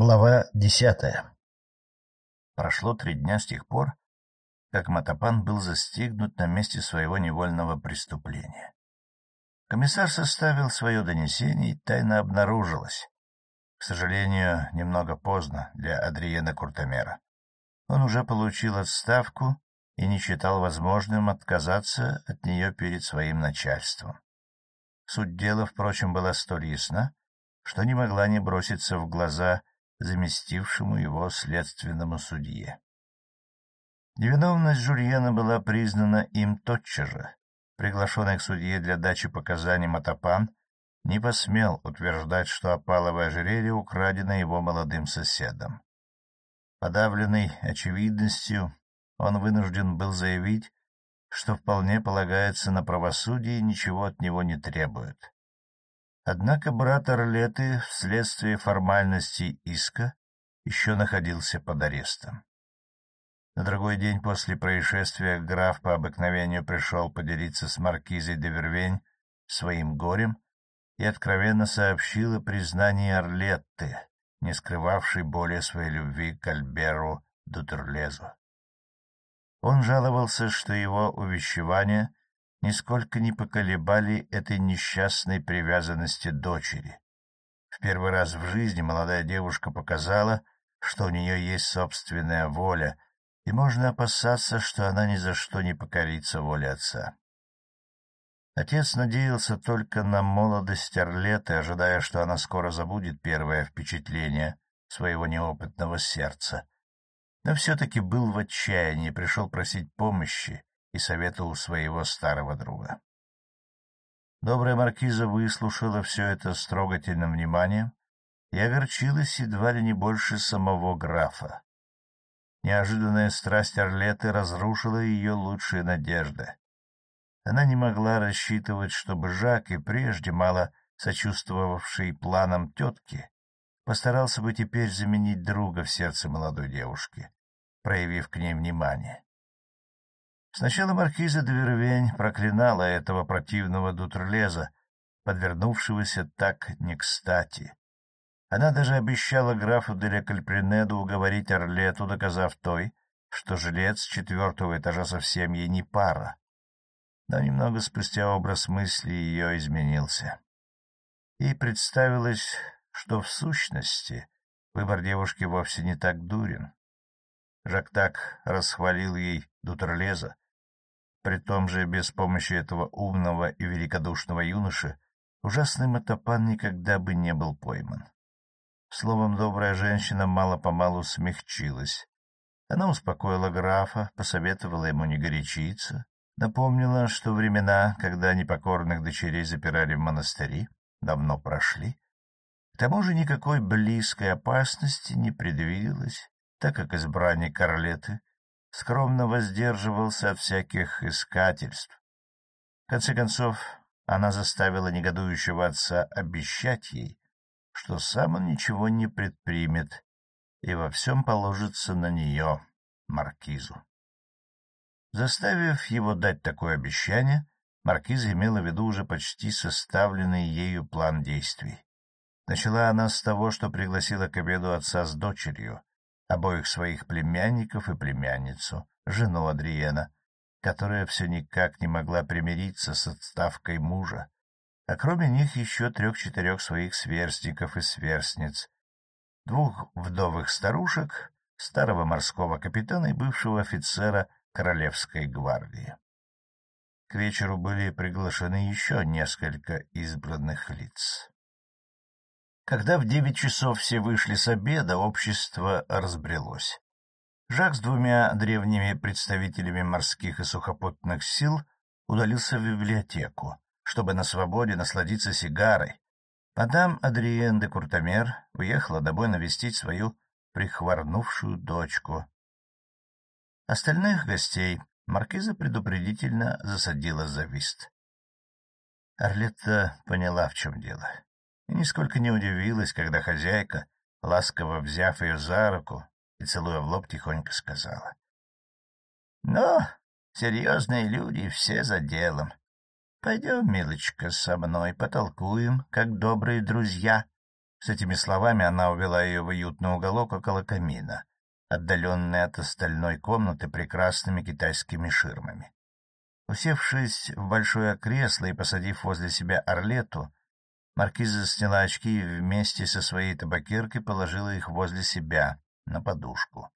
Глава десятая Прошло три дня с тех пор, как Матапан был застигнут на месте своего невольного преступления. Комиссар составил свое донесение, и тайна обнаружилась. К сожалению, немного поздно для Адриена Куртомера. Он уже получил отставку и не считал возможным отказаться от нее перед своим начальством. Суть дела, впрочем, была столь ясна, что не могла не броситься в глаза заместившему его следственному судье. Невиновность Жульена была признана им тотчас же. Приглашенный к судье для дачи показаний Матапан не посмел утверждать, что опаловое ожерелье украдено его молодым соседом. Подавленный очевидностью, он вынужден был заявить, что вполне полагается на правосудие и ничего от него не требует. Однако брат Орлеты вследствие формальности иска еще находился под арестом. На другой день после происшествия граф по обыкновению пришел поделиться с маркизой де Вервень своим горем и откровенно сообщил о признании Орлетты, не скрывавшей более своей любви к Альберу Дутерлезу. Он жаловался, что его увещевания нисколько не поколебали этой несчастной привязанности дочери. В первый раз в жизни молодая девушка показала, что у нее есть собственная воля, и можно опасаться, что она ни за что не покорится воле отца. Отец надеялся только на молодость Орлеты, ожидая, что она скоро забудет первое впечатление своего неопытного сердца. Но все-таки был в отчаянии, пришел просить помощи, и совета у своего старого друга. Добрая маркиза выслушала все это с трогательным вниманием и огорчилась едва ли не больше самого графа. Неожиданная страсть Орлеты разрушила ее лучшие надежды. Она не могла рассчитывать, чтобы Жак, и прежде мало сочувствовавший планам тетки, постарался бы теперь заменить друга в сердце молодой девушки, проявив к ней внимание. Сначала маркиза де Вервень проклинала этого противного Дутрлеза, подвернувшегося так не кстати. Она даже обещала графу де Кальпринеду уговорить Орлету, доказав той, что жилец четвертого этажа совсем ей не пара. Но немного спустя образ мысли ее изменился. Ей представилось, что в сущности выбор девушки вовсе не так дурен. Жак так расхвалил ей Дутерлеза, при том же без помощи этого умного и великодушного юноши ужасный мотопан никогда бы не был пойман. Словом, добрая женщина мало-помалу смягчилась. Она успокоила графа, посоветовала ему не горячиться, напомнила, что времена, когда непокорных дочерей запирали в монастыри, давно прошли. К тому же никакой близкой опасности не предвиделось, так как избранник Карлеты скромно воздерживался от всяких искательств. В конце концов, она заставила негодующего отца обещать ей, что сам он ничего не предпримет и во всем положится на нее, маркизу. Заставив его дать такое обещание, маркиза имела в виду уже почти составленный ею план действий. Начала она с того, что пригласила к обеду отца с дочерью, обоих своих племянников и племянницу, жену Адриена, которая все никак не могла примириться с отставкой мужа, а кроме них еще трех-четырех своих сверстников и сверстниц, двух вдовых старушек, старого морского капитана и бывшего офицера Королевской гвардии. К вечеру были приглашены еще несколько избранных лиц. Когда в девять часов все вышли с обеда, общество разбрелось. Жак с двумя древними представителями морских и сухопутных сил удалился в библиотеку, чтобы на свободе насладиться сигарой. Мадам Адриен де Куртамер уехала домой навестить свою прихворнувшую дочку. Остальных гостей маркиза предупредительно засадила за вист. Орлетта поняла, в чем дело и нисколько не удивилась, когда хозяйка, ласково взяв ее за руку и целуя в лоб, тихонько сказала. — Ну, серьезные люди все за делом. Пойдем, милочка, со мной потолкуем, как добрые друзья. С этими словами она увела ее в уютный уголок около камина, отдаленный от остальной комнаты прекрасными китайскими ширмами. Усевшись в большое кресло и посадив возле себя Орлету, маркиза сняла очки и вместе со своей табакеркой положила их возле себя на подушку.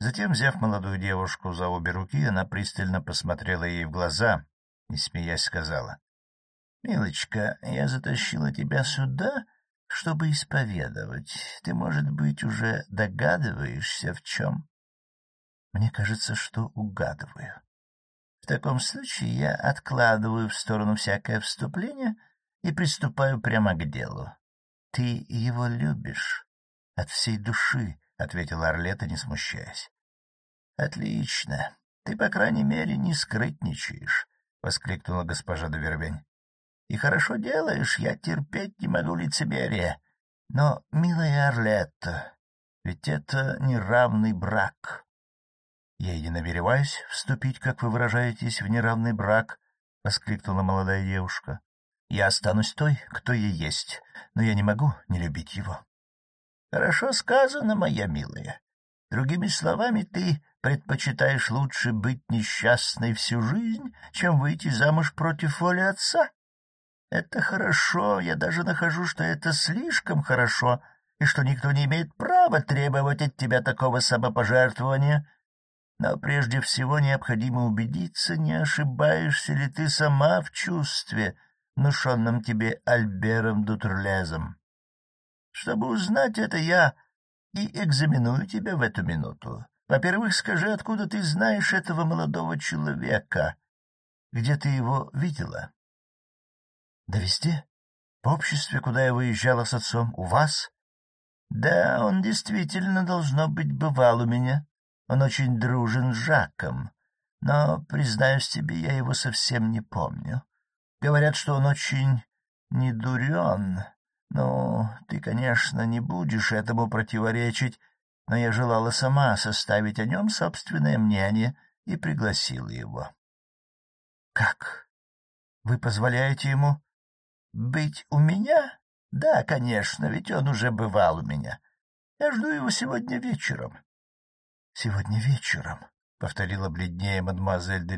Затем, взяв молодую девушку за обе руки, она пристально посмотрела ей в глаза и, смеясь, сказала, — Милочка, я затащила тебя сюда, чтобы исповедовать. Ты, может быть, уже догадываешься, в чем? Мне кажется, что угадываю. В таком случае я откладываю в сторону всякое вступление и приступаю прямо к делу. Ты его любишь от всей души, — ответила Орлета, не смущаясь. — Отлично. Ты, по крайней мере, не скрытничаешь, — воскликнула госпожа Довербень. — И хорошо делаешь, я терпеть не могу лицемерия. Но, милая Орлетта, ведь это неравный брак. — Я и не намереваюсь вступить, как вы выражаетесь, в неравный брак, — воскликнула молодая девушка. — Я останусь той, кто я есть, но я не могу не любить его. — Хорошо сказано, моя милая. Другими словами, ты предпочитаешь лучше быть несчастной всю жизнь, чем выйти замуж против воли отца? Это хорошо, я даже нахожу, что это слишком хорошо, и что никто не имеет права требовать от тебя такого самопожертвования. Но прежде всего необходимо убедиться, не ошибаешься ли ты сама в чувстве, внушенном тебе Альбером Дутерлезом. Чтобы узнать это, я и экзаменую тебя в эту минуту. Во-первых, скажи, откуда ты знаешь этого молодого человека? Где ты его видела? — Да везде. В обществе, куда я выезжала с отцом. У вас? — Да, он действительно, должно быть, бывал у меня. Он очень дружен с Жаком. Но, признаюсь тебе, я его совсем не помню. Говорят, что он очень недурен. Ну, ты, конечно, не будешь этому противоречить, но я желала сама составить о нем собственное мнение и пригласила его. — Как? Вы позволяете ему быть у меня? Да, конечно, ведь он уже бывал у меня. Я жду его сегодня вечером. — Сегодня вечером, — повторила бледнее мадемуазель де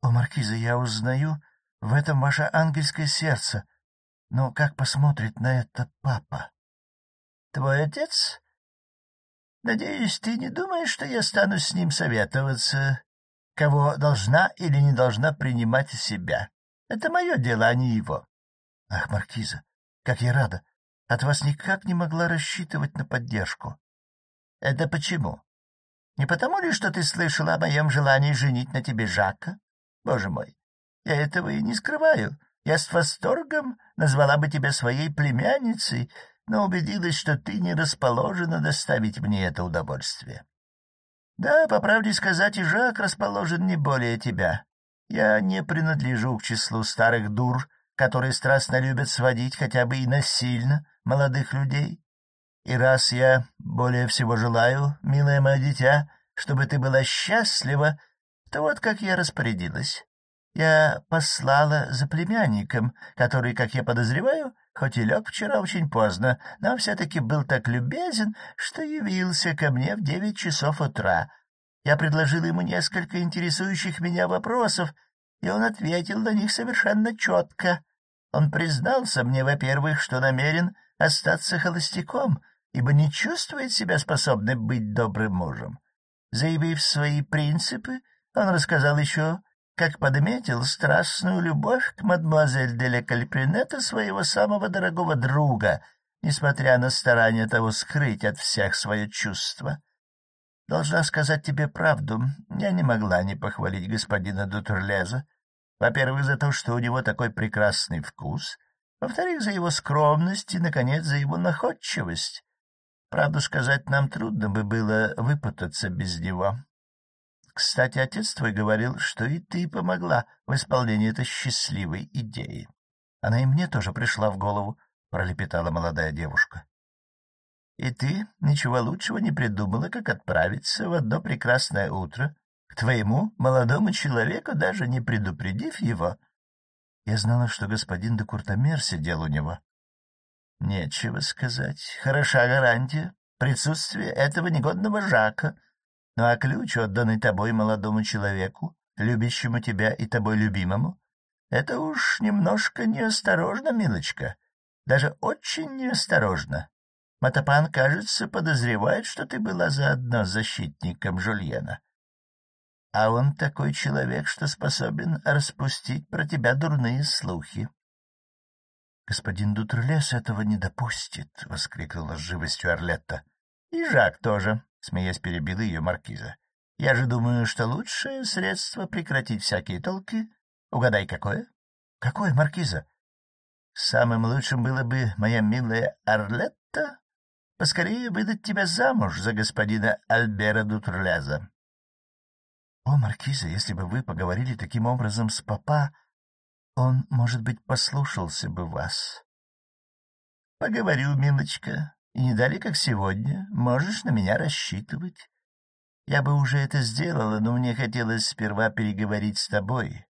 О, маркиза, я узнаю в этом ваше ангельское сердце — но как посмотрит на это папа? — Твой отец? Надеюсь, ты не думаешь, что я стану с ним советоваться, кого должна или не должна принимать себя. Это мое дело, а не его. — Ах, Маркиза, как я рада! От вас никак не могла рассчитывать на поддержку. — Это почему? Не потому ли, что ты слышала о моем желании женить на тебе Жака? Боже мой, я этого и не скрываю. Я с восторгом назвала бы тебя своей племянницей, но убедилась, что ты не расположена доставить мне это удовольствие. Да, по правде сказать, и Жак расположен не более тебя. Я не принадлежу к числу старых дур, которые страстно любят сводить хотя бы и насильно молодых людей. И раз я более всего желаю, милое мое дитя, чтобы ты была счастлива, то вот как я распорядилась. Я послала за племянником, который, как я подозреваю, хоть и лег вчера очень поздно, но все-таки был так любезен, что явился ко мне в девять часов утра. Я предложил ему несколько интересующих меня вопросов, и он ответил на них совершенно четко. Он признался мне, во-первых, что намерен остаться холостяком, ибо не чувствует себя способным быть добрым мужем. Заявив свои принципы, он рассказал еще как подметил страстную любовь к мадемуазель де ля Кальпринета своего самого дорогого друга, несмотря на старание того скрыть от всех свое чувство. Должна сказать тебе правду, я не могла не похвалить господина Дутерлеза. Во-первых, за то, что у него такой прекрасный вкус, во-вторых, за его скромность и, наконец, за его находчивость. Правду сказать, нам трудно бы было выпутаться без него. Кстати, отец твой говорил, что и ты помогла в исполнении этой счастливой идеи. Она и мне тоже пришла в голову, — пролепетала молодая девушка. — И ты ничего лучшего не придумала, как отправиться в одно прекрасное утро к твоему молодому человеку, даже не предупредив его? Я знала, что господин де Куртамер сидел у него. — Нечего сказать. Хороша гарантия. Присутствие этого негодного Жака. Ну а ключ, отданный тобой молодому человеку, любящему тебя и тобой любимому, это уж немножко неосторожно, милочка. Даже очень неосторожно. Матапан, кажется, подозревает, что ты была заодно защитником Жульена. А он такой человек, что способен распустить про тебя дурные слухи. — Господин Дутрлес этого не допустит, — воскликнула с живостью Орлетта. — И Жак тоже, — смеясь перебила ее маркиза. — Я же думаю, что лучшее средство прекратить всякие толки... Угадай, какое? — Какое, маркиза? — Самым лучшим было бы, моя милая Орлетта, поскорее выдать тебя замуж за господина Альбера Дутрлеза. — О, маркиза, если бы вы поговорили таким образом с папа, он, может быть, послушался бы вас. — Поговорю, милочка, и не дали, как сегодня, можешь на меня рассчитывать. Я бы уже это сделала, но мне хотелось сперва переговорить с тобой.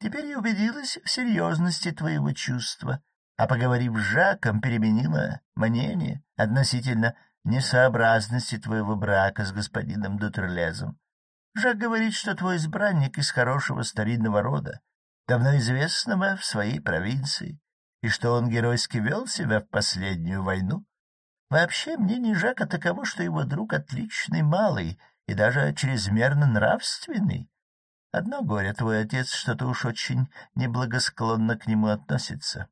Теперь я убедилась в серьезности твоего чувства, а, поговорив с Жаком, переменила мнение относительно несообразности твоего брака с господином Дутерлезом. Жак говорит, что твой избранник из хорошего старинного рода, давно известного в своей провинции, и что он геройски вел себя в последнюю войну. Вообще, мнение Жака таково, что его друг отличный малый и даже чрезмерно нравственный. Одно горе, твой отец что-то уж очень неблагосклонно к нему относится.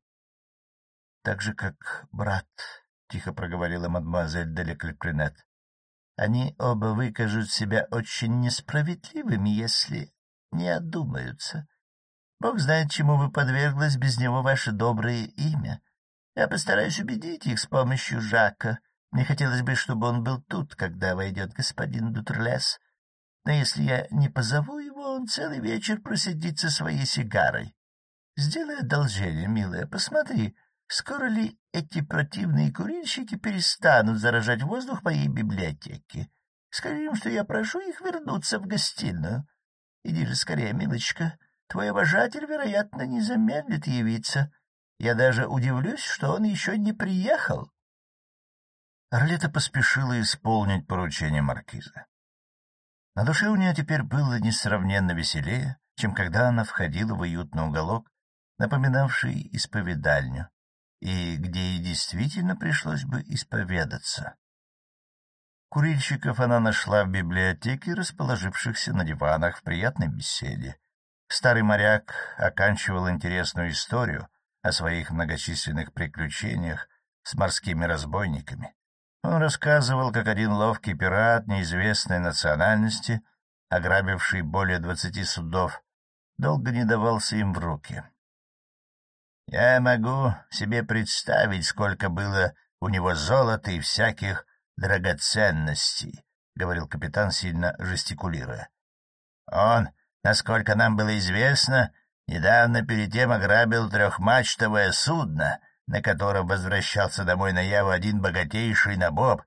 — Так же, как брат, — тихо проговорила мадемуазель де Леклепринет. — Они оба выкажут себя очень несправедливыми, если не одумаются. Бог знает, чему вы подверглось без него ваше доброе имя. Я постараюсь убедить их с помощью Жака. Мне хотелось бы, чтобы он был тут, когда войдет господин Дутерлес. Но если я не позову его, он целый вечер просидит со своей сигарой. Сделай одолжение, милая, посмотри, скоро ли эти противные курильщики перестанут заражать воздух моей библиотеки. Скажи им, что я прошу их вернуться в гостиную. Иди же скорее, милочка, Твой обожатель, вероятно, не замедлит явиться. Я даже удивлюсь, что он еще не приехал. Орлета поспешила исполнить поручение маркиза. На душе у нее теперь было несравненно веселее, чем когда она входила в уютный уголок, напоминавший исповедальню, и где ей действительно пришлось бы исповедаться. Курильщиков она нашла в библиотеке, расположившихся на диванах в приятной беседе. Старый моряк оканчивал интересную историю о своих многочисленных приключениях с морскими разбойниками. Он рассказывал, как один ловкий пират неизвестной национальности, ограбивший более двадцати судов, долго не давался им в руки. Я могу себе представить, сколько было у него золота и всяких драгоценностей, — говорил капитан, сильно жестикулируя. Он Насколько нам было известно, недавно перед тем ограбил трехмачтовое судно, на котором возвращался домой на Яву один богатейший набоб,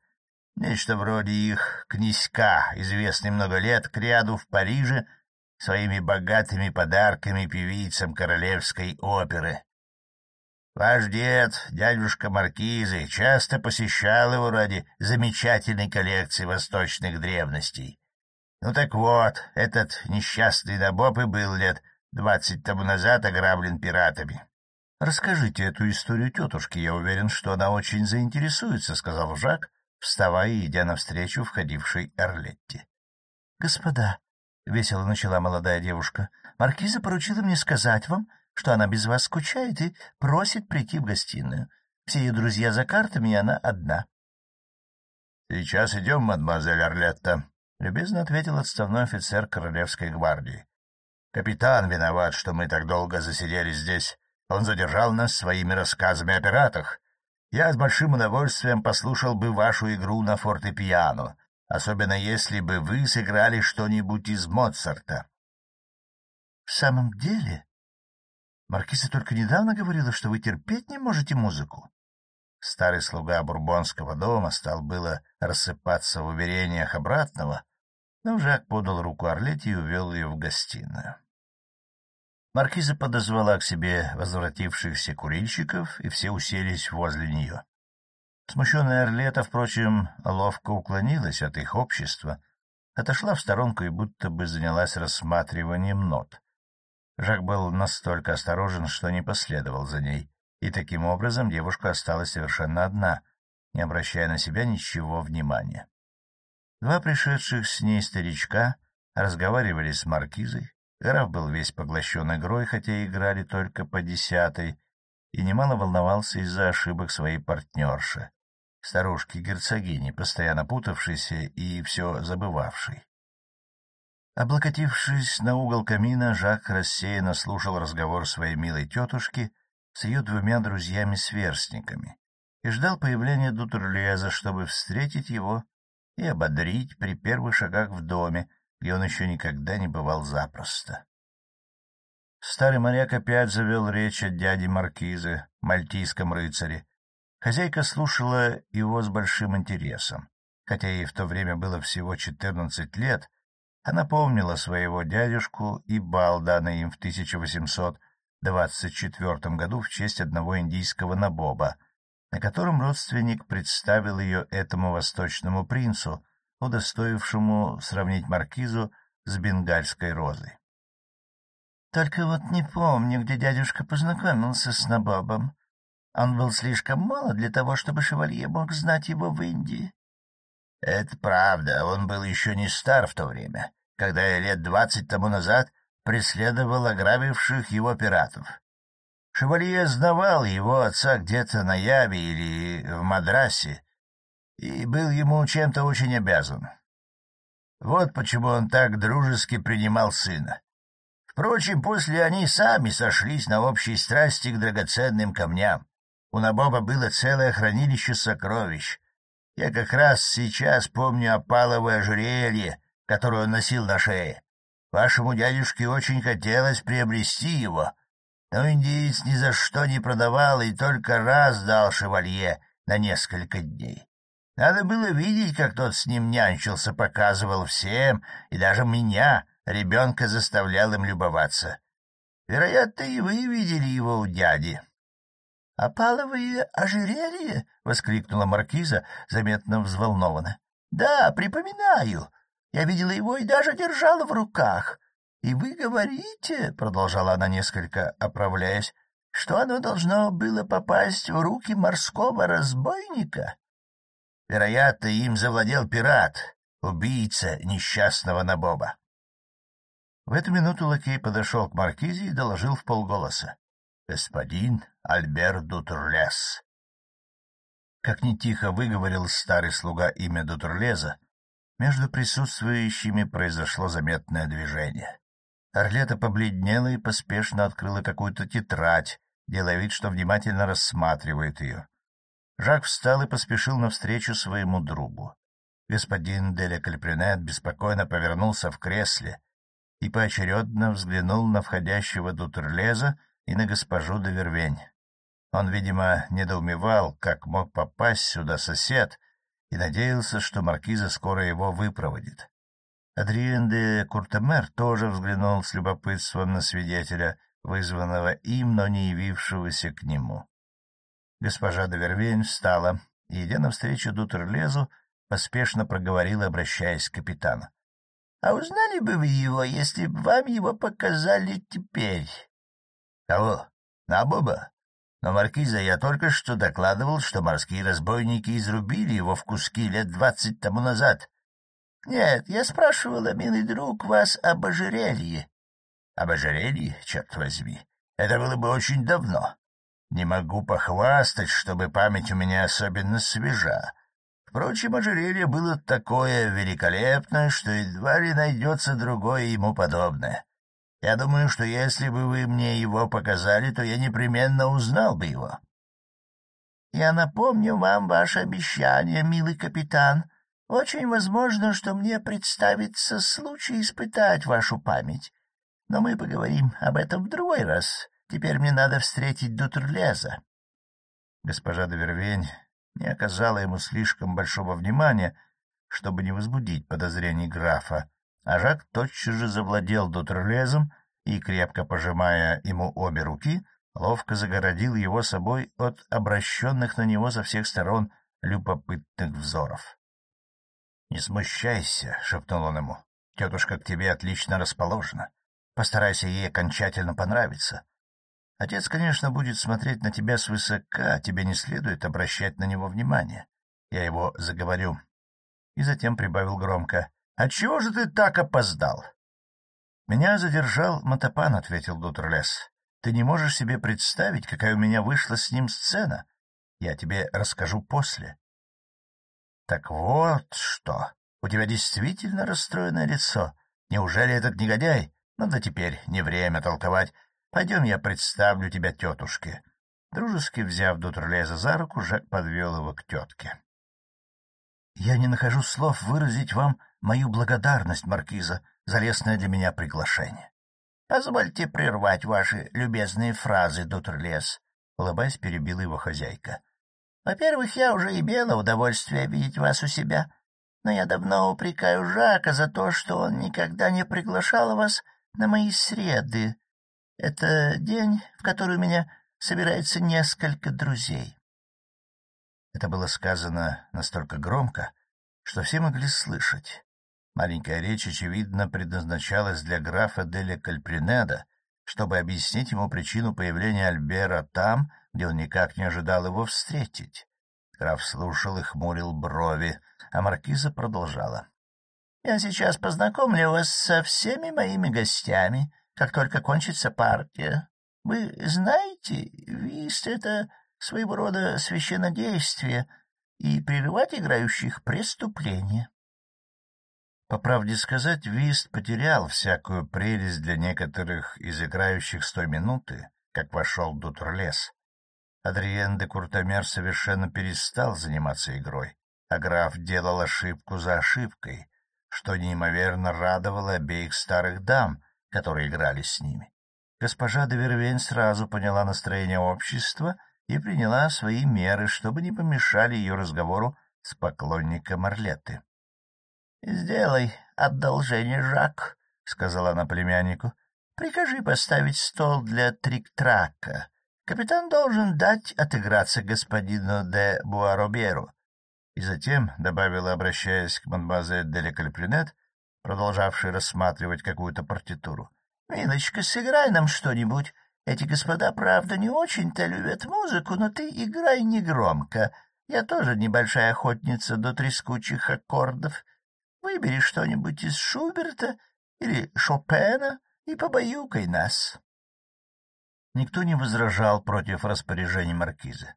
нечто вроде их князька, известный много лет к ряду в Париже, своими богатыми подарками певицам королевской оперы. Ваш дед, дядюшка Маркизы, часто посещал его ради замечательной коллекции восточных древностей. Ну так вот, этот несчастный набоб и был лет двадцать тому назад ограблен пиратами. — Расскажите эту историю тетушке, я уверен, что она очень заинтересуется, — сказал Жак, вставая и идя навстречу входившей Орлетти. — Господа, — весело начала молодая девушка, — маркиза поручила мне сказать вам, что она без вас скучает и просит прийти в гостиную. Все ее друзья за картами, и она одна. — Сейчас идем, мадемуазель Орлетта, — любезно ответил отставной офицер Королевской гвардии. — Капитан виноват, что мы так долго засидели здесь. Он задержал нас своими рассказами о пиратах. Я с большим удовольствием послушал бы вашу игру на фортепиано, особенно если бы вы сыграли что-нибудь из Моцарта. — В самом деле? Маркиза только недавно говорила, что вы терпеть не можете музыку. Старый слуга бурбонского дома стал было рассыпаться в уверениях обратного, но Жак подал руку Орлете и увел ее в гостиную. Маркиза подозвала к себе возвратившихся курильщиков, и все уселись возле нее. Смущенная Орлета, впрочем, ловко уклонилась от их общества, отошла в сторонку и будто бы занялась рассматриванием нот. Жак был настолько осторожен, что не последовал за ней, и таким образом девушка осталась совершенно одна, не обращая на себя ничего внимания. Два пришедших с ней старичка разговаривали с маркизой, Граф был весь поглощен игрой, хотя играли только по десятой, и немало волновался из-за ошибок своей партнерши, старушки-герцогини, постоянно путавшейся и все забывавшей. Облокотившись на угол камина, Жак рассеянно слушал разговор своей милой тетушки с ее двумя друзьями-сверстниками и ждал появления Дутерлеза, чтобы встретить его и ободрить при первых шагах в доме, где он еще никогда не бывал запросто. Старый моряк опять завел речь о дяде Маркизы, мальтийском рыцаре. Хозяйка слушала его с большим интересом. Хотя ей в то время было всего четырнадцать лет, она помнила своего дядюшку и бал, данный им в 1824 году в честь одного индийского набоба, на котором родственник представил ее этому восточному принцу, удостоившему сравнить маркизу с бенгальской розой. — Только вот не помню, где дядюшка познакомился с Набобом. Он был слишком мало для того, чтобы шевалье мог знать его в Индии. — Это правда, он был еще не стар в то время, когда я лет двадцать тому назад преследовал ограбивших его пиратов. Шевалье знавал его отца где-то на Яве или в Мадрасе, и был ему чем-то очень обязан. Вот почему он так дружески принимал сына. Впрочем, после они сами сошлись на общей страсти к драгоценным камням. У Набоба было целое хранилище сокровищ. Я как раз сейчас помню опаловое ожерелье, которое он носил на шее. Вашему дядюшке очень хотелось приобрести его, но индиец ни за что не продавал и только раз дал шевалье на несколько дней. Надо было видеть, как тот с ним нянчился, показывал всем, и даже меня, ребенка, заставлял им любоваться. Вероятно, и вы видели его у дяди. — Опаловые ожерелье? — воскликнула маркиза, заметно взволнованно. — Да, припоминаю. Я видела его и даже держала в руках. И вы говорите, — продолжала она несколько оправляясь, — что оно должно было попасть в руки морского разбойника? Вероятно, им завладел пират, убийца несчастного Набоба. В эту минуту лакей подошел к маркизе и доложил в полголоса. — Господин Альбер Дутурлес. Как не тихо выговорил старый слуга имя Дутурлеза, между присутствующими произошло заметное движение. Орлета побледнела и поспешно открыла какую-то тетрадь, делая вид, что внимательно рассматривает ее. Жак встал и поспешил навстречу своему другу. Господин Деля Кальпринет беспокойно повернулся в кресле и поочередно взглянул на входящего Дутерлеза и на госпожу де Вервень. Он, видимо, недоумевал, как мог попасть сюда сосед, и надеялся, что маркиза скоро его выпроводит. Адриен де Куртемер тоже взглянул с любопытством на свидетеля, вызванного им, но не явившегося к нему. Госпожа Довервень встала и, идя навстречу Дутерлезу, поспешно проговорила, обращаясь к капитану. — А узнали бы вы его, если бы вам его показали теперь? — Кого? Набоба? Но, Маркиза, я только что докладывал, что морские разбойники изрубили его в куски лет двадцать тому назад. — Нет, я спрашивала, милый друг, вас об ожерелье. — Об ожерелье, черт возьми, это было бы очень давно. Не могу похвастать, чтобы память у меня особенно свежа. Впрочем, ожерелье было такое великолепное, что едва ли найдется другое ему подобное. Я думаю, что если бы вы мне его показали, то я непременно узнал бы его. — Я напомню вам ваше обещание, милый капитан. Очень возможно, что мне представится случай испытать вашу память. Но мы поговорим об этом в другой раз. Теперь мне надо встретить Дутерлеза. Госпожа Довервень не оказала ему слишком большого внимания, чтобы не возбудить подозрений графа, а Жак тотчас же завладел Дутерлезом и, крепко пожимая ему обе руки, ловко загородил его собой от обращенных на него со всех сторон любопытных взоров. — Не смущайся, — шепнул он ему, — тетушка к тебе отлично расположена. Постарайся ей окончательно понравиться. Отец, конечно, будет смотреть на тебя свысока, тебе не следует обращать на него внимание. Я его заговорю. И затем прибавил громко. — Отчего же ты так опоздал? — Меня задержал Матапан, — ответил Дутерлес. — Ты не можешь себе представить, какая у меня вышла с ним сцена. Я тебе расскажу после. — Так вот что. У тебя действительно расстроенное лицо. Неужели этот негодяй? Ну да теперь не время толковать. Пойдем, я представлю тебя тетушке. Дружески взяв Дутерлеза за руку, Жак подвел его к тетке. — Я не нахожу слов выразить вам мою благодарность, Маркиза, за лестное для меня приглашение. — Позвольте прервать ваши любезные фразы, Дутерлез, — улыбаясь, перебила его хозяйка. — Во-первых, я уже имела удовольствие видеть вас у себя, но я давно упрекаю Жака за то, что он никогда не приглашал вас на мои среды. Это день, в который у меня собирается несколько друзей. Это было сказано настолько громко, что все могли слышать. Маленькая речь, очевидно, предназначалась для графа Деля Кальпринеда, чтобы объяснить ему причину появления Альбера там, где он никак не ожидал его встретить. Граф слушал и хмурил брови, а маркиза продолжала. Я сейчас познакомлю вас со всеми моими гостями, как только кончится партия. Вы знаете, вист — это своего рода священнодействие, и прерывать играющих — преступление. По правде сказать, вист потерял всякую прелесть для некоторых из играющих с той минуты, как вошел Дутерлес. Адриен де Куртомер совершенно перестал заниматься игрой, а граф делал ошибку за ошибкой, что неимоверно радовало обеих старых дам, которые играли с ними. Госпожа де Вервень сразу поняла настроение общества и приняла свои меры, чтобы не помешали ее разговору с поклонником Орлеты. — Сделай одолжение, Жак, — сказала она племяннику. — Прикажи поставить стол для трик-трака. Капитан должен дать отыграться господину де Буароберу и затем добавила, обращаясь к мадемуазель де Лекальпринет, продолжавшей рассматривать какую-то партитуру. — Милочка, сыграй нам что-нибудь. Эти господа, правда, не очень-то любят музыку, но ты играй негромко. Я тоже небольшая охотница до трескучих аккордов. Выбери что-нибудь из Шуберта или Шопена и побаюкай нас. Никто не возражал против распоряжений маркиза.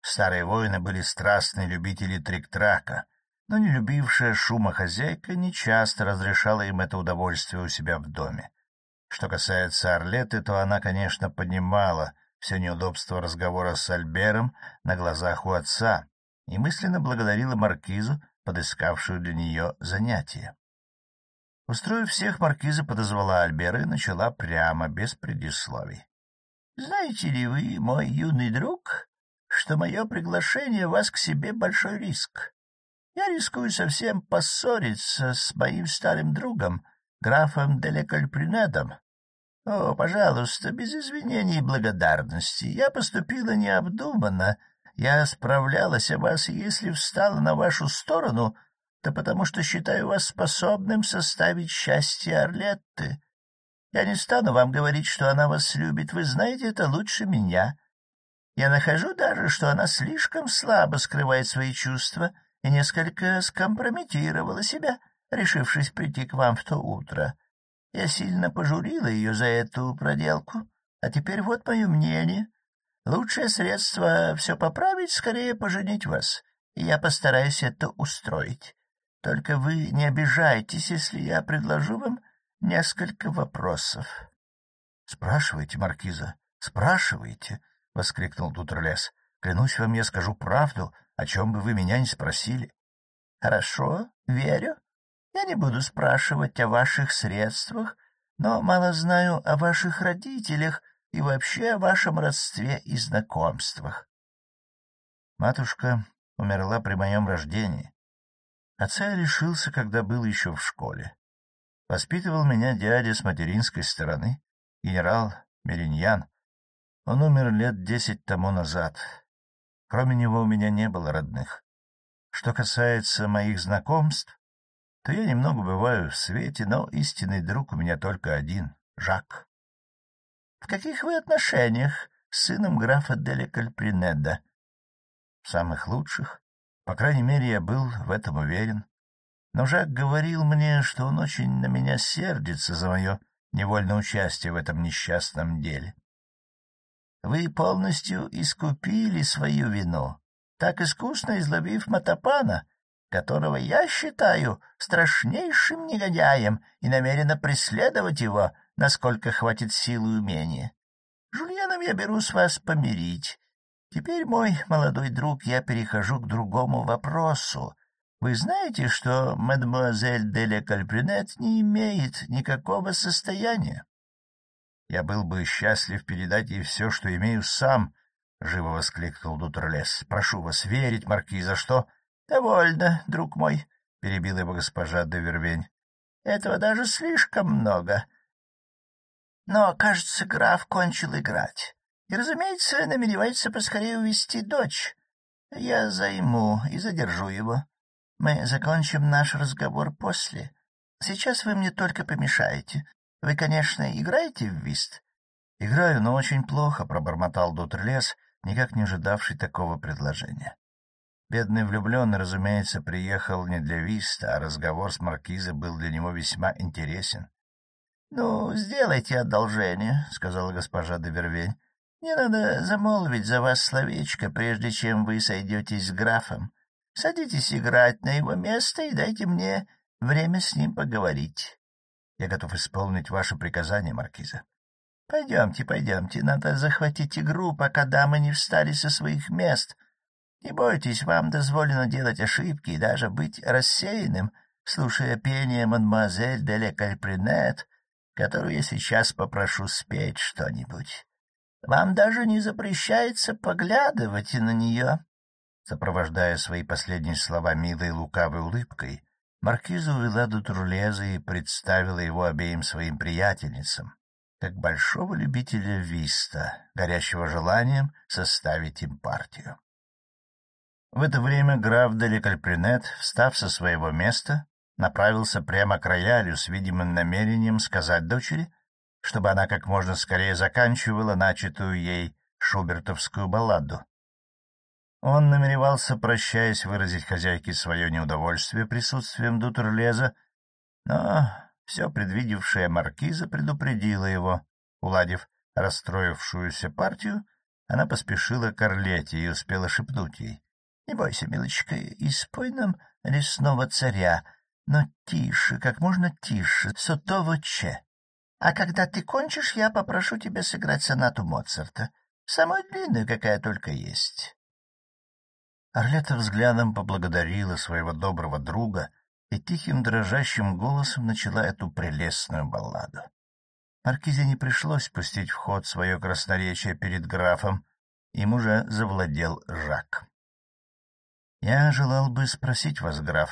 Старые воины были страстные любители трик-трака, но не любившая шума хозяйка нечасто разрешала им это удовольствие у себя в доме. Что касается Орлеты, то она, конечно, понимала все неудобства разговора с Альбером на глазах у отца и мысленно благодарила маркизу, подыскавшую для нее занятие. Устроив всех, маркиза подозвала Альбера и начала прямо, без предисловий. — Знаете ли вы, мой юный друг, что мое приглашение вас к себе большой риск. Я рискую совсем поссориться с моим старым другом, графом Делекальпринедом. О, пожалуйста, без извинений и благодарности. Я поступила необдуманно. Я справлялась о вас, и если встала на вашу сторону, то потому что считаю вас способным составить счастье Орлетты. Я не стану вам говорить, что она вас любит, вы знаете это лучше меня. Я нахожу даже, что она слишком слабо скрывает свои чувства и несколько скомпрометировала себя, решившись прийти к вам в то утро. Я сильно пожурила ее за эту проделку, а теперь вот мое мнение. Лучшее средство все поправить — скорее поженить вас, и я постараюсь это устроить. Только вы не обижайтесь, если я предложу вам несколько вопросов. — Спрашивайте, Маркиза, спрашивайте, — воскликнул Дутерлес. — Клянусь вам, я скажу правду, о чем бы вы меня не спросили. — Хорошо, верю. Я не буду спрашивать о ваших средствах, но мало знаю о ваших родителях и вообще о вашем родстве и знакомствах. Матушка умерла при моем рождении. Отца я лишился, когда был еще в школе. Воспитывал меня дядя с материнской стороны, генерал Мериньян. Он умер лет десять тому назад. Кроме него у меня не было родных. Что касается моих знакомств, то я немного бываю в свете, но истинный друг у меня только один — Жак. — В каких вы отношениях с сыном графа Деля Кальпринеда? — В самых лучших. По крайней мере, я был в этом уверен. Но Жак говорил мне, что он очень на меня сердится за мое невольное участие в этом несчастном деле. Вы полностью искупили свою вину, так искусно изловив Матапана, которого я считаю страшнейшим негодяем и намерена преследовать его, насколько хватит силы и умения. Жульеном я берусь вас помирить. Теперь, мой молодой друг, я перехожу к другому вопросу. Вы знаете, что мадемуазель Деля Кальпринет не имеет никакого состояния? Я был бы счастлив передать ей все, что имею сам, — живо воскликнул Дутерлес. — Прошу вас верить, маркиза, что... — Довольно, друг мой, — перебила его госпожа де Этого даже слишком много. Но, кажется, граф кончил играть. И, разумеется, намеревается поскорее увести дочь. Я займу и задержу его. Мы закончим наш разговор после. Сейчас вы мне только помешаете. Вы, конечно, играете в вист? — Играю, но очень плохо, — пробормотал Дутерлес, никак не ожидавший такого предложения. Бедный влюбленный, разумеется, приехал не для виста, а разговор с маркизой был для него весьма интересен. — Ну, сделайте одолжение, — сказала госпожа де Мне надо замолвить за вас словечко, прежде чем вы сойдетесь с графом. Садитесь играть на его место и дайте мне время с ним поговорить. Я готов исполнить ваше приказание, маркиза. — Пойдемте, пойдемте, надо захватить игру, пока дамы не встали со своих мест. Не бойтесь, вам дозволено делать ошибки и даже быть рассеянным, слушая пение мадемуазель де ле Кальпринет, которую я сейчас попрошу спеть что-нибудь. Вам даже не запрещается поглядывать на нее. Сопровождая свои последние слова милой лукавой улыбкой, Маркиза увела до Турлеза и представила его обеим своим приятельницам, как большого любителя виста, горящего желанием составить им партию. В это время граф Деликальпринет, встав со своего места, направился прямо к роялю с видимым намерением сказать дочери, чтобы она как можно скорее заканчивала начатую ей шубертовскую балладу, он намеревался, прощаясь, выразить хозяйке свое неудовольствие присутствием Дутерлеза, но все предвидевшая маркиза предупредила его. Уладив расстроившуюся партию, она поспешила к Орлете и успела шепнуть ей. — Не бойся, милочка, и спой нам лесного царя, но тише, как можно тише, сотого че. А когда ты кончишь, я попрошу тебя сыграть сонату Моцарта, самую длинную, какая только есть. Орлета взглядом поблагодарила своего доброго друга и тихим дрожащим голосом начала эту прелестную балладу. Маркизе не пришлось пустить в ход свое красноречие перед графом, им уже завладел Жак. — Я желал бы спросить вас, граф,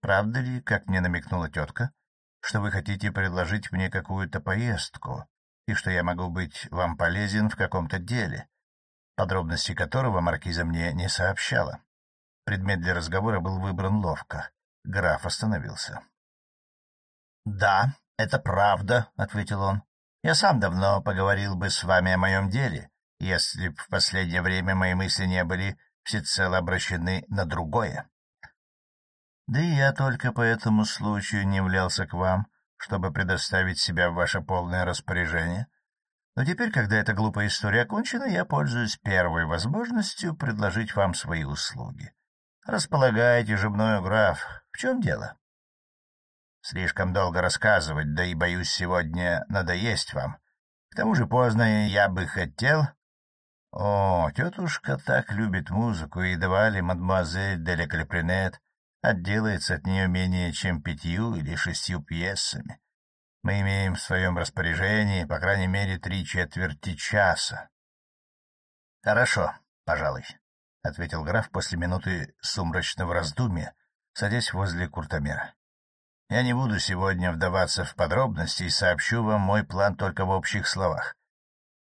правда ли, как мне намекнула тетка, что вы хотите предложить мне какую-то поездку и что я могу быть вам полезен в каком-то деле, подробности которого маркиза мне не сообщала. Предмет для разговора был выбран ловко. Граф остановился. — Да, это правда, — ответил он. — Я сам давно поговорил бы с вами о моем деле, если б в последнее время мои мысли не были всецело обращены на другое. Да и я только по этому случаю не являлся к вам, чтобы предоставить себя в ваше полное распоряжение, но теперь, когда эта глупая история окончена, я пользуюсь первой возможностью предложить вам свои услуги. Располагаете же мною, граф. В чем дело? Слишком долго рассказывать, да и, боюсь, сегодня надоесть вам. К тому же поздно я бы хотел... О, тетушка так любит музыку, и едва ли мадемуазель де Леклепринет отделается от нее менее чем пятью или шестью пьесами. Мы имеем в своем распоряжении, по крайней мере, три четверти часа. — Хорошо, пожалуй, — ответил граф после минуты сумрачного раздумья, садясь возле Куртомера. Я не буду сегодня вдаваться в подробности и сообщу вам мой план только в общих словах.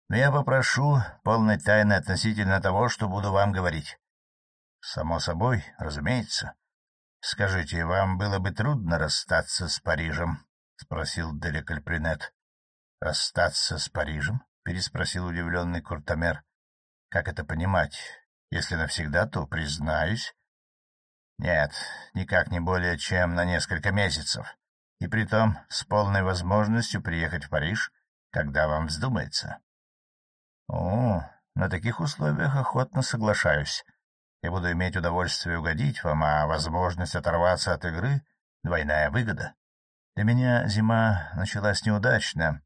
Но я попрошу полной тайны относительно того, что буду вам говорить. — Само собой, разумеется. — Скажите, вам было бы трудно расстаться с Парижем? — спросил Деликальпринет. — Расстаться с Парижем? — переспросил удивленный Куртамер. — Как это понимать? Если навсегда, то, признаюсь, нет, никак не более чем на несколько месяцев, и притом с полной возможностью приехать в Париж, когда вам вздумается. О, на таких условиях охотно соглашаюсь. Я буду иметь удовольствие угодить вам, а возможность оторваться от игры — двойная выгода. Для меня зима началась неудачно.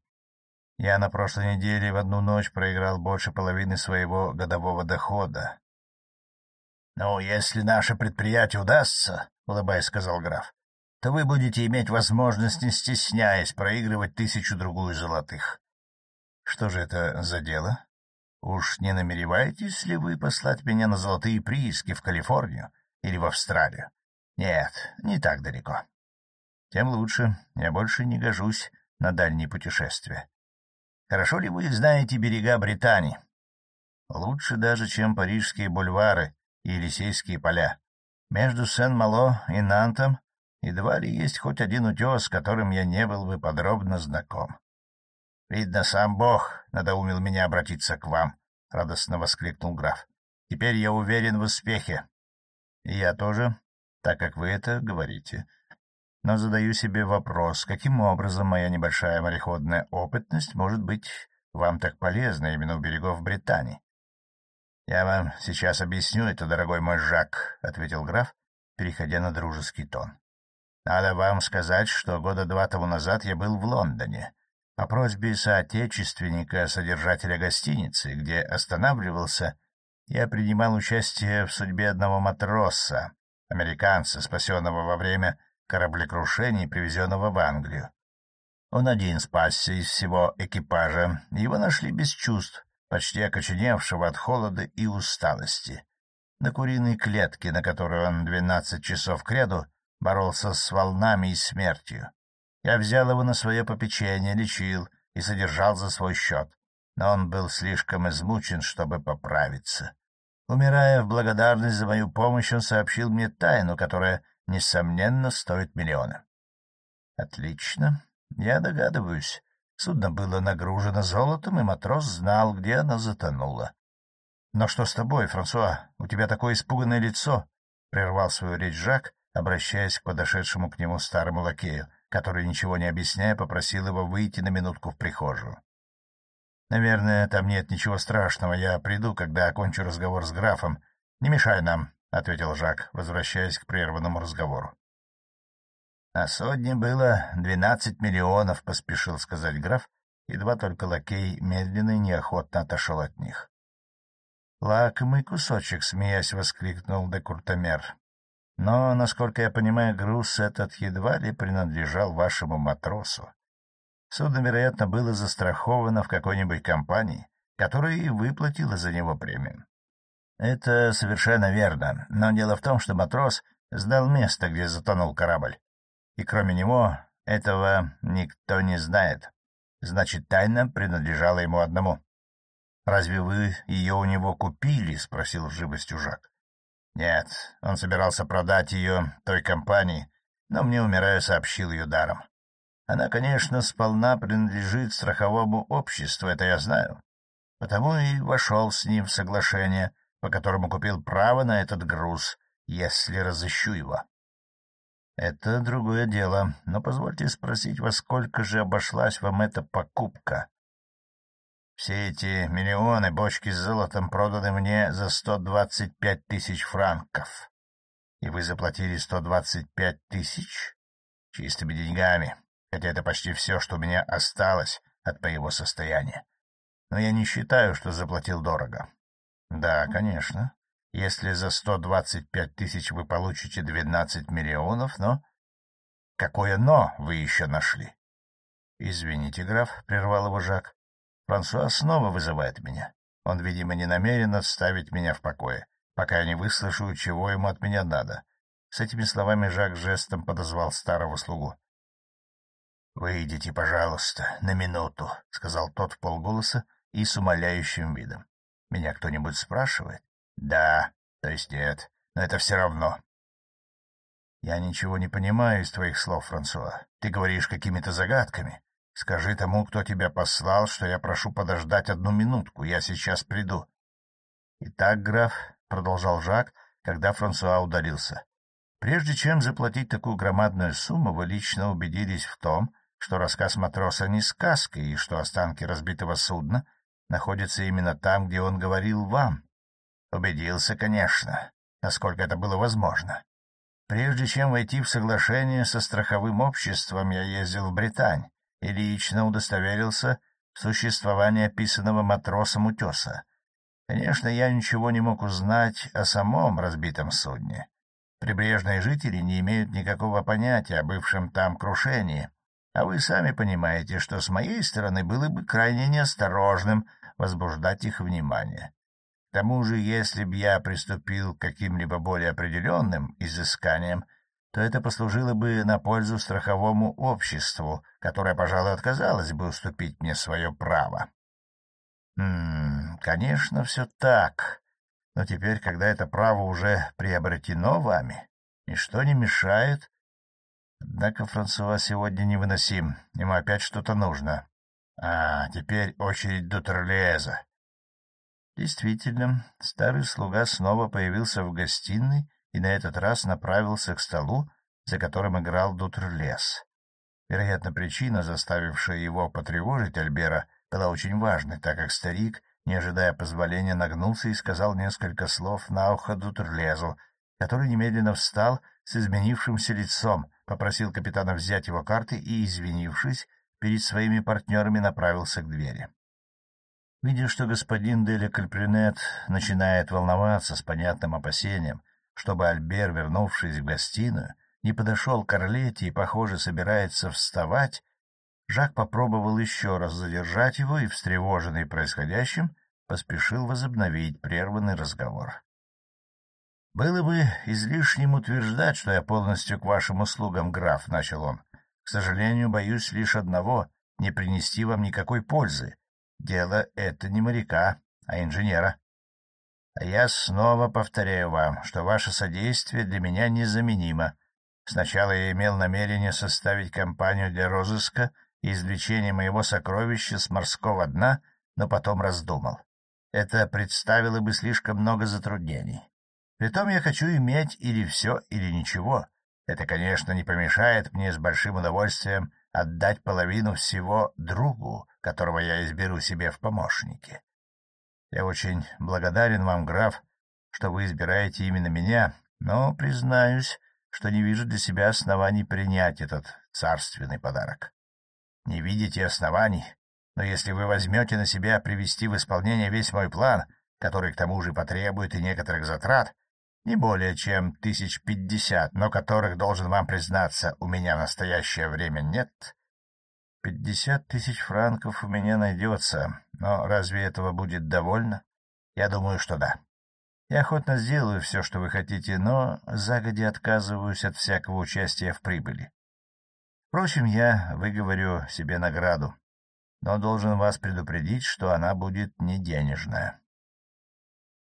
Я на прошлой неделе в одну ночь проиграл больше половины своего годового дохода. — Ну, если наше предприятие удастся, — улыбаясь, сказал граф, — то вы будете иметь возможность, не стесняясь, проигрывать тысячу-другую золотых. — Что же это за дело? Уж не намереваетесь ли вы послать меня на золотые прииски в Калифорнию или в Австралию? Нет, не так далеко. Тем лучше, я больше не гожусь на дальние путешествия. Хорошо ли вы знаете берега Британии? Лучше даже, чем парижские бульвары и Елисейские поля. Между Сен-Мало и Нантом едва ли есть хоть один утес, с которым я не был бы подробно знаком. — Видно, сам Бог надоумил меня обратиться к вам, — радостно воскликнул граф. — Теперь я уверен в успехе. — И я тоже, так как вы это говорите. Но задаю себе вопрос, каким образом моя небольшая мореходная опытность может быть вам так полезна именно у берегов Британии? — Я вам сейчас объясню это, дорогой мой Жак, — ответил граф, переходя на дружеский тон. — Надо вам сказать, что года два тому назад я был в Лондоне. По просьбе соотечественника, содержателя гостиницы, где останавливался, я принимал участие в судьбе одного матроса, американца, спасенного во время кораблекрушения и привезенного в Англию. Он один спасся из всего экипажа, его нашли без чувств, почти окоченевшего от холода и усталости. На куриной клетке, на которой он двенадцать часов кряду боролся с волнами и смертью. Я взял его на свое попечение, лечил и содержал за свой счет, но он был слишком измучен, чтобы поправиться. Умирая в благодарность за мою помощь, он сообщил мне тайну, которая, несомненно, стоит миллионы. — Отлично. Я догадываюсь. Судно было нагружено золотом, и матрос знал, где оно затонуло. — Но что с тобой, Франсуа? У тебя такое испуганное лицо! — прервал свою речь Жак, обращаясь к подошедшему к нему старому лакею, который, ничего не объясняя, попросил его выйти на минутку в прихожую. — Наверное, там нет ничего страшного. Я приду, когда окончу разговор с графом. Не мешай нам, — ответил Жак, возвращаясь к прерванному разговору. На судне было двенадцать миллионов, — поспешил сказать граф, едва только лакей медленно и неохотно отошел от них. — Лакомый кусочек, — смеясь, воскликнул де Куртомер. — Но, насколько я понимаю, груз этот едва ли принадлежал вашему матросу. Судно, вероятно, было застраховано в какой-нибудь компании, которая и выплатила за него премию. — Это совершенно верно, но дело в том, что матрос сдал место, где затонул корабль и кроме него этого никто не знает. Значит, тайна принадлежала ему одному. — Разве вы ее у него купили? — спросил живостью Жак. — Нет, он собирался продать ее той компании, но мне, умирая, сообщил ее даром. Она, конечно, сполна принадлежит страховому обществу, это я знаю. Потому и вошел с ним в соглашение, по которому купил право на этот груз, если разыщу его. — Это другое дело, но позвольте спросить, во сколько же обошлась вам эта покупка? — Все эти миллионы бочки с золотом проданы мне за сто двадцать пять тысяч франков. И вы заплатили сто двадцать пять тысяч? Чистыми деньгами, хотя это почти все, что у меня осталось от моего состояния. Но я не считаю, что заплатил дорого. — Да, конечно. Если за сто двадцать пять тысяч вы получите двенадцать миллионов, но... Какое «но» вы еще нашли? — Извините, граф, — прервал его Жак. Франсуа снова вызывает меня. Он, видимо, не намерен отставить меня в покое, пока я не выслушаю, чего ему от меня надо. С этими словами Жак жестом подозвал старого слугу. — Выйдите, пожалуйста, на минуту, — сказал тот в полголоса и с умоляющим видом. — Меня кто-нибудь спрашивает? — Да, то есть нет, но это все равно. — Я ничего не понимаю из твоих слов, Франсуа. Ты говоришь какими-то загадками. Скажи тому, кто тебя послал, что я прошу подождать одну минутку, я сейчас приду. — Итак, граф, — продолжал Жак, когда Франсуа удалился, Прежде чем заплатить такую громадную сумму, вы лично убедились в том, что рассказ матроса не сказка и что останки разбитого судна находятся именно там, где он говорил вам. Убедился, конечно, насколько это было возможно. Прежде чем войти в соглашение со страховым обществом, я ездил в Британь и лично удостоверился в существовании описанного матросом утеса. Конечно, я ничего не мог узнать о самом разбитом судне. Прибрежные жители не имеют никакого понятия о бывшем там крушении, а вы сами понимаете, что с моей стороны было бы крайне неосторожным возбуждать их внимание. К тому же, если б я приступил к каким-либо более определенным изысканиям, то это послужило бы на пользу страховому обществу, которое, пожалуй, отказалось бы уступить мне свое право. М конечно, все так, но теперь, когда это право уже приобретено вами, ничто не мешает. Однако Франсуа сегодня невыносим, ему опять что-то нужно. А, теперь очередь Дутерлиеза. Действительно, старый слуга снова появился в гостиной и на этот раз направился к столу, за которым играл Дутерлес. Вероятно, причина, заставившая его потревожить Альбера, была очень важной, так как старик не ожидая позволения, нагнулся и сказал несколько слов на ухо Дутерлезу, который немедленно встал с изменившимся лицом, попросил капитана взять его карты и, извинившись, перед своими партнерами направился к двери. Видя, что господин Деля Кальпринет начинает волноваться с понятным опасением, чтобы Альбер, вернувшись в гостиную, не подошел к Орлете и, похоже, собирается вставать, Жак попробовал еще раз задержать его и, встревоженный происходящим, поспешил возобновить прерванный разговор. — Было бы излишним утверждать, что я полностью к вашим услугам, граф, — начал он. — К сожалению, боюсь лишь одного — не принести вам никакой пользы. Дело это не моряка, а инженера. А я снова повторяю вам, что ваше содействие для меня незаменимо. Сначала я имел намерение составить компанию для розыска и извлечения моего сокровища с морского дна, но потом раздумал. Это представило бы слишком много затруднений. Притом я хочу иметь или все, или ничего. Это, конечно, не помешает мне с большим удовольствием отдать половину всего другу, которого я изберу себе в помощники. Я очень благодарен вам, граф, что вы избираете именно меня, но признаюсь, что не вижу для себя оснований принять этот царственный подарок. Не видите оснований, но если вы возьмете на себя привести в исполнение весь мой план, который к тому же потребует и некоторых затрат, не более чем тысяч пятьдесят, но которых, должен вам признаться, у меня в настоящее время нет. Пятьдесят тысяч франков у меня найдется, но разве этого будет довольно? Я думаю, что да. Я охотно сделаю все, что вы хотите, но загоди отказываюсь от всякого участия в прибыли. Впрочем, я выговорю себе награду, но должен вас предупредить, что она будет не денежная.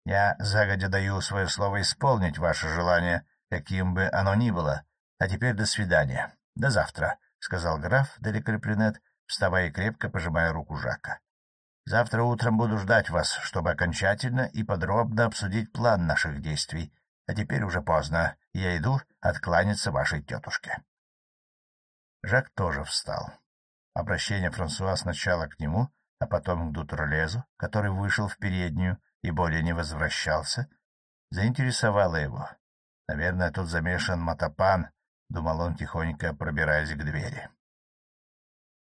Я загодя даю свое слово исполнить ваше желание, каким бы оно ни было. А теперь до свидания. До завтра, — сказал граф Деликрепринет, вставая и крепко пожимая руку Жака. — Завтра утром буду ждать вас, чтобы окончательно и подробно обсудить план наших действий. А теперь уже поздно, я иду откланяться вашей тетушке. Жак тоже встал. Обращение Франсуа сначала к нему, а потом к Дутролезу, который вышел в переднюю и более не возвращался, заинтересовало его. Наверное, тут замешан Матапан, — думал он, тихонько пробираясь к двери.